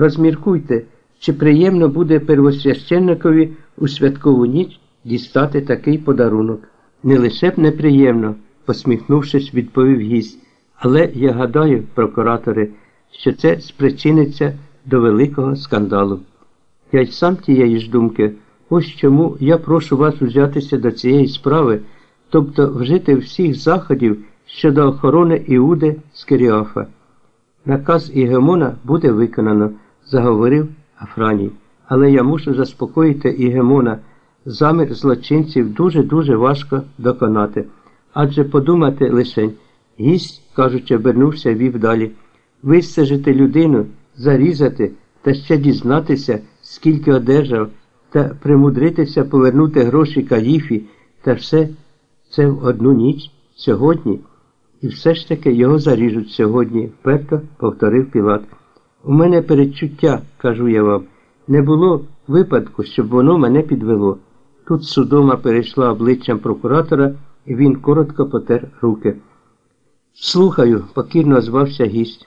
Розміркуйте, чи приємно буде первосвященникові у святкову ніч дістати такий подарунок. Не лише б неприємно, посміхнувшись, відповів гість, але я гадаю, прокуратори, що це спричиниться до великого скандалу. Я й сам тієї ж думки, ось чому я прошу вас взятися до цієї справи, тобто вжити всіх заходів щодо охорони Іуди з Киріафа. Наказ Ігемона буде виконано, заговорив Афраній. Але я мушу заспокоїти Ігемона. Замір злочинців дуже-дуже важко доконати. Адже подумати лишень, гість, кажучи, обернувся вів далі. Вистежити людину, зарізати та ще дізнатися, скільки одержав, та примудритися повернути гроші каліфі, та все це в одну ніч сьогодні. І все ж таки його заріжуть сьогодні, вперто повторив Пілат. У мене передчуття, кажу я вам, не було випадку, щоб воно мене підвело. Тут судома перейшла обличчям прокуратора, і він коротко потер руки. Слухаю, покірно звався гість.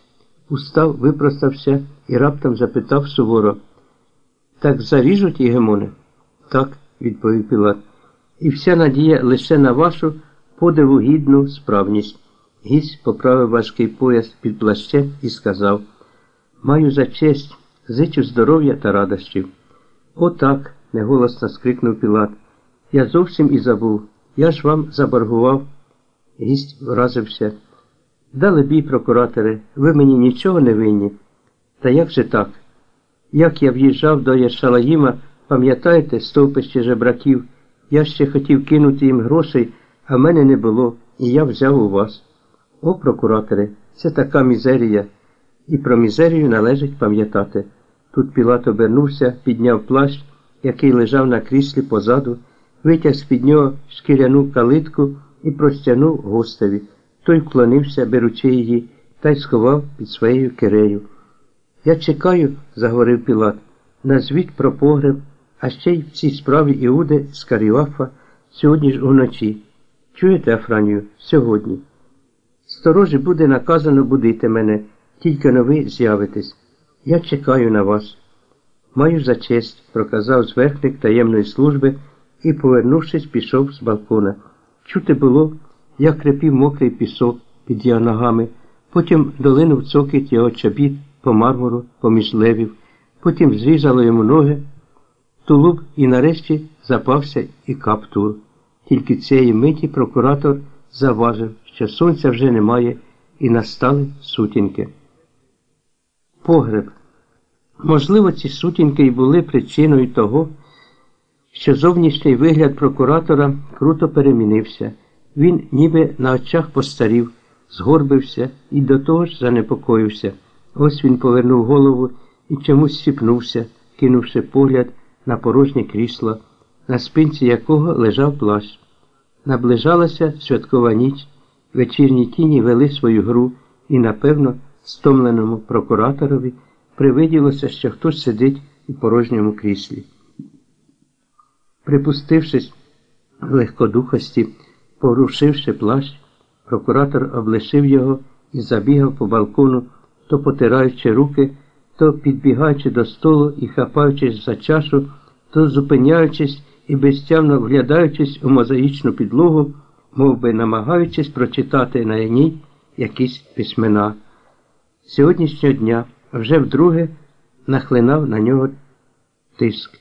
Устав, випростався і раптом запитав суворо. Так заріжуть Єгемоне? Так, відповів Пілат. І вся надія лише на вашу подиву гідну справність. Гість поправив важкий пояс під плащем і сказав Маю за честь, зичу здоров'я та радощів. Отак, неголосно скрикнув Пілат. Я зовсім і забув. Я ж вам заборгував. Гість вразився. Дали бій, прокуратори, ви мені нічого не винні. Та як же так? Як я в'їжджав до Єршалаїма, пам'ятаєте, стовпище жебраків, я ще хотів кинути їм грошей, а мене не було, і я взяв у вас. О, прокуратори, це така мізерія. І про мізерію належить пам'ятати. Тут Пілат обернувся, підняв плащ, який лежав на кріслі позаду, витяг з-під нього шкіряну калитку і простягнув гостеві. Той вклонився, беручи її, та й сховав під своєю кирею. Я чекаю, заговорив Пілат, назвіть про погреб, а ще й в цій справі Іуди з Каріафа сьогодні ж уночі. Чуєте, Афранію, сьогодні. Сторожі буде наказано будити мене, тільки но ви з'явитесь. Я чекаю на вас. Маю за честь, проказав зверхник таємної служби і, повернувшись, пішов з балкона. Чути було, як крепів мокрий пісок під його ногами, потім долинув цокіт його чобіт по мармуру, поміж левів, потім зрізало йому ноги, тулуб і нарешті запався і каптур. Тільки цієї миті прокуратор заважив, що сонця вже немає, і настали сутінки. Погреб. Можливо, ці сутінки й були причиною того, що зовнішній вигляд прокуратора круто перемінився. Він ніби на очах постарів, згорбився і до того ж занепокоївся. Ось він повернув голову і чомусь сіпнувся, кинувши погляд на порожнє крісло, на спинці якого лежав плащ. Наближалася святкова ніч, вечірні тіні вели свою гру, і, напевно, стомленому прокураторові привиділося, що хтось сидить у порожньому кріслі. Припустившись легкодухості, порушивши плащ, прокуратор облишив його і забігав по балкону, то потираючи руки, то підбігаючи до столу і хапаючись за чашу, то зупиняючись і безтямно вглядаючись у мозаїчну підлогу, мов би намагаючись прочитати на ній якісь письмена. Сьогоднішнього дня вже вдруге нахлинав на нього тиск,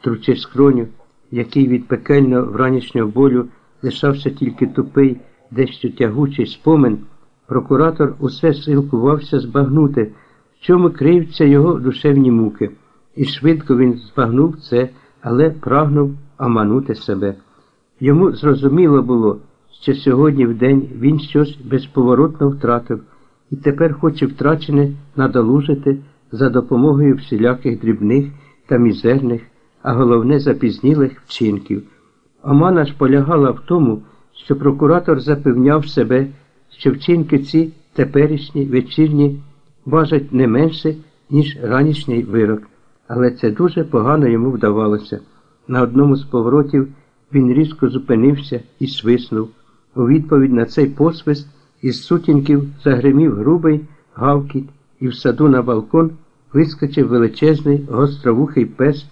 тручи скроню, який від пекельного вранішнього болю лишався тільки тупий, дещо тягучий спомин, прокуратор усе силкувався збагнути, в чому криються його душевні муки, і швидко він збагнув це, але прагнув оманути себе. Йому зрозуміло було, що сьогодні в день він щось безповоротно втратив і тепер хоче втрачене надолужити за допомогою всіляких дрібних та мізерних, а головне запізнілих вчинків. Омана ж полягала в тому, що прокуратор запевняв себе, що вчинки ці теперішні вечірні важать не менше, ніж ранішній вирок, але це дуже погано йому вдавалося. На одному з поворотів він різко зупинився і свиснув. У відповідь на цей посвист із сутінків загримів грубий гавкіт, і в саду на балкон вискочив величезний гостровухий пес